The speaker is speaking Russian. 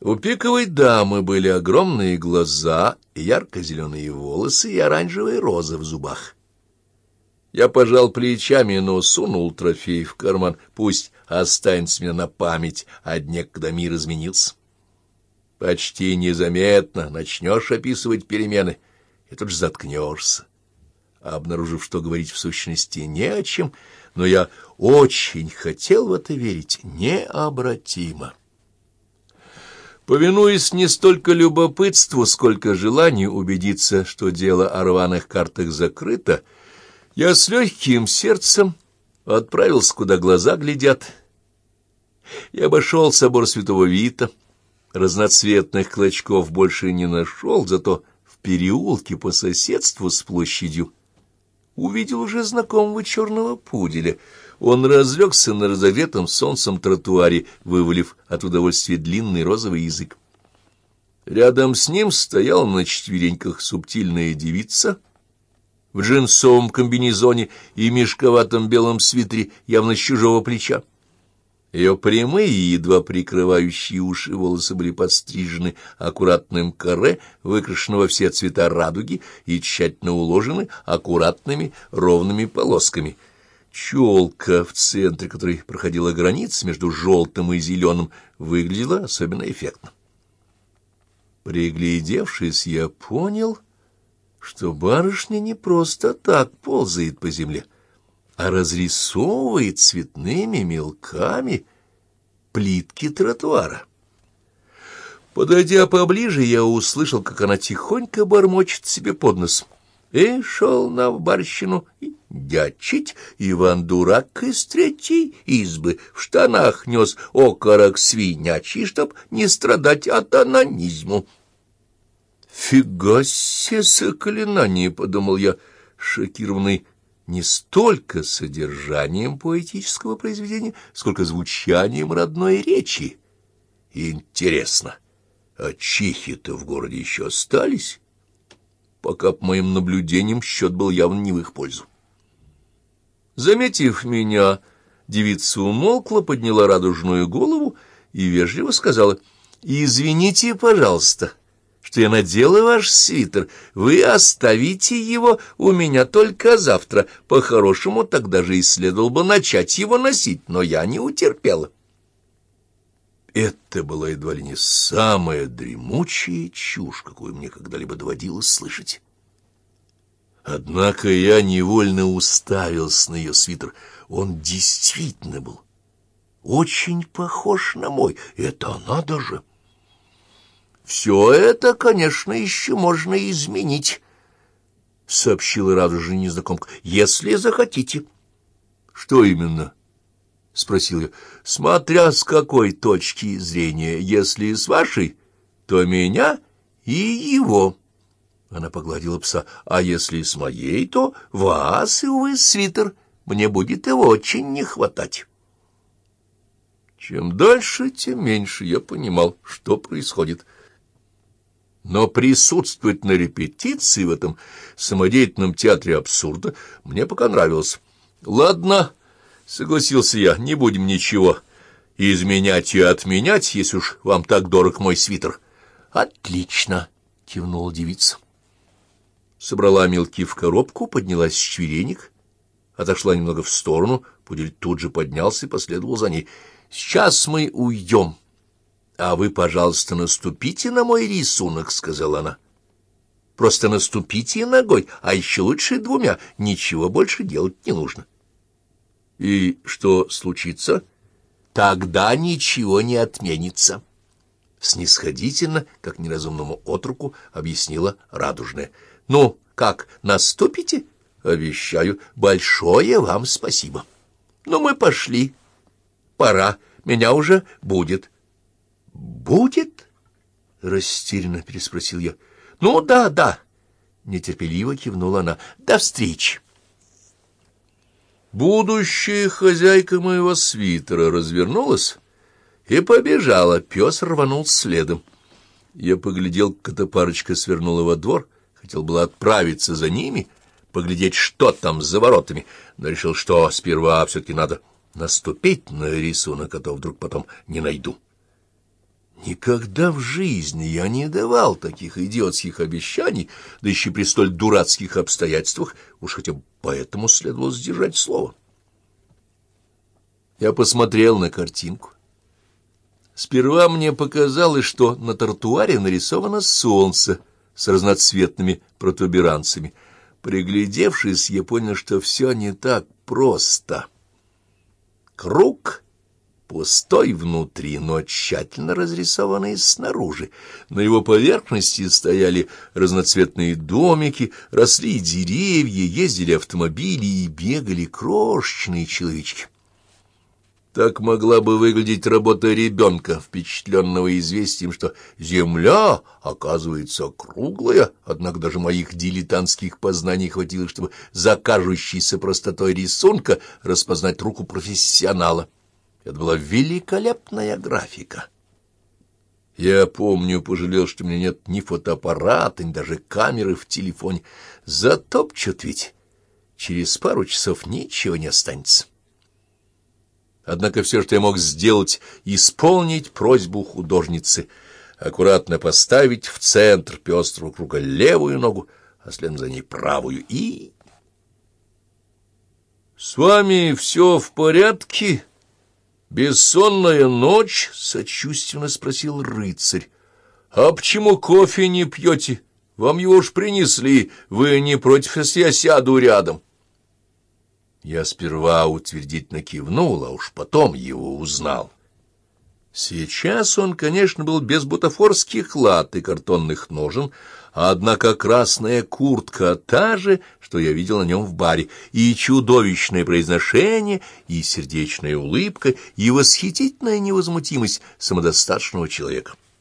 У пиковой дамы были огромные глаза, ярко-зеленые волосы и оранжевые розы в зубах. Я пожал плечами, но сунул трофей в карман. Пусть останется мне на память о дне, когда мир изменился. Почти незаметно начнешь описывать перемены, и тут же заткнешься. Обнаружив, что говорить в сущности не о чем, но я очень хотел в это верить необратимо. Повинуясь не столько любопытству, сколько желанию убедиться, что дело о рваных картах закрыто, я с легким сердцем отправился, куда глаза глядят. Я обошел собор святого Вита, разноцветных клочков больше не нашел, зато в переулке по соседству с площадью увидел уже знакомого черного пуделя. Он разлегся на разогретом солнцем тротуаре, вывалив от удовольствия длинный розовый язык. Рядом с ним стояла на четвереньках субтильная девица — в джинсовом комбинезоне и мешковатом белом свитере явно с чужого плеча. Ее прямые, едва прикрывающие уши волосы были подстрижены аккуратным каре, выкрашены во все цвета радуги и тщательно уложены аккуратными ровными полосками. Челка в центре, которой проходила граница между желтым и зеленым, выглядела особенно эффектно. Приглядевшись, я понял что барышня не просто так ползает по земле, а разрисовывает цветными мелками плитки тротуара. Подойдя поближе, я услышал, как она тихонько бормочет себе под нос. И шел на барщину дячить Иван Дурак из третьей избы, в штанах нес окорок свинячий, чтоб не страдать от анонизму. «Фига себе заклинание!» — подумал я, шокированный не столько содержанием поэтического произведения, сколько звучанием родной речи. Интересно, а чихи-то в городе еще остались? Пока, по моим наблюдениям, счет был явно не в их пользу. Заметив меня, девица умолкла, подняла радужную голову и вежливо сказала, «Извините, пожалуйста» что я надела ваш свитер. Вы оставите его у меня только завтра. По-хорошему, тогда же и следовало бы начать его носить, но я не утерпела. Это была едва ли не самая дремучая чушь, какую мне когда-либо доводилось слышать. Однако я невольно уставился на ее свитер. Он действительно был очень похож на мой. Это надо же! Все это, конечно, еще можно изменить, — сообщила радужная незнакомка, — если захотите. — Что именно? — спросил я. — Смотря с какой точки зрения. Если с вашей, то меня и его. Она погладила пса. — А если с моей, то вас и, увы, свитер. Мне будет его очень не хватать. Чем дальше, тем меньше я понимал, что происходит. — но присутствовать на репетиции в этом самодеятельном театре абсурда мне пока нравилось. Ладно, согласился я, не будем ничего изменять и отменять, если уж вам так дорог мой свитер. Отлично, кивнула девица. Собрала мелки в коробку, поднялась с чверенек, отошла немного в сторону, пудель тут же поднялся и последовал за ней. «Сейчас мы уйдем». «А вы, пожалуйста, наступите на мой рисунок», — сказала она. «Просто наступите ногой, а еще лучше двумя. Ничего больше делать не нужно». «И что случится?» «Тогда ничего не отменится». Снисходительно, как неразумному отруку, объяснила радужная. «Ну, как, наступите?» «Обещаю. Большое вам спасибо». «Ну, мы пошли. Пора. Меня уже будет». «Будет?» — растерянно переспросил я. «Ну, да, да», — нетерпеливо кивнула она. «До встречи». Будущая хозяйка моего свитера развернулась и побежала. Пес рванул следом. Я поглядел, как эта парочка свернула во двор, хотел было отправиться за ними, поглядеть, что там за воротами, но решил, что сперва все-таки надо наступить на рисунок, а то вдруг потом не найду. Никогда в жизни я не давал таких идиотских обещаний, да еще при столь дурацких обстоятельствах, уж хотя бы поэтому следовало сдержать слово. Я посмотрел на картинку. Сперва мне показалось, что на тротуаре нарисовано солнце с разноцветными протуберанцами. Приглядевшись, я понял, что все не так просто. Круг пустой внутри, но тщательно разрисованный снаружи. На его поверхности стояли разноцветные домики, росли деревья, ездили автомобили и бегали крошечные человечки. Так могла бы выглядеть работа ребенка, впечатленного известием, что земля, оказывается, круглая, однако даже моих дилетантских познаний хватило, чтобы за кажущейся простотой рисунка распознать руку профессионала. Это была великолепная графика. Я помню, пожалел, что у меня нет ни фотоаппарата, ни даже камеры в телефоне. Затопчут ведь. Через пару часов ничего не останется. Однако все, что я мог сделать, исполнить просьбу художницы, аккуратно поставить в центр пестрого круга левую ногу, а следом за ней правую и... — С вами все в порядке? Бессонная ночь? — сочувственно спросил рыцарь. — А почему кофе не пьете? Вам его уж принесли. Вы не против, если я сяду рядом? — я сперва утвердительно кивнул, а уж потом его узнал. Сейчас он, конечно, был без бутафорских лад и картонных ножен, однако красная куртка та же, что я видел на нем в баре, и чудовищное произношение, и сердечная улыбка, и восхитительная невозмутимость самодостаточного человека.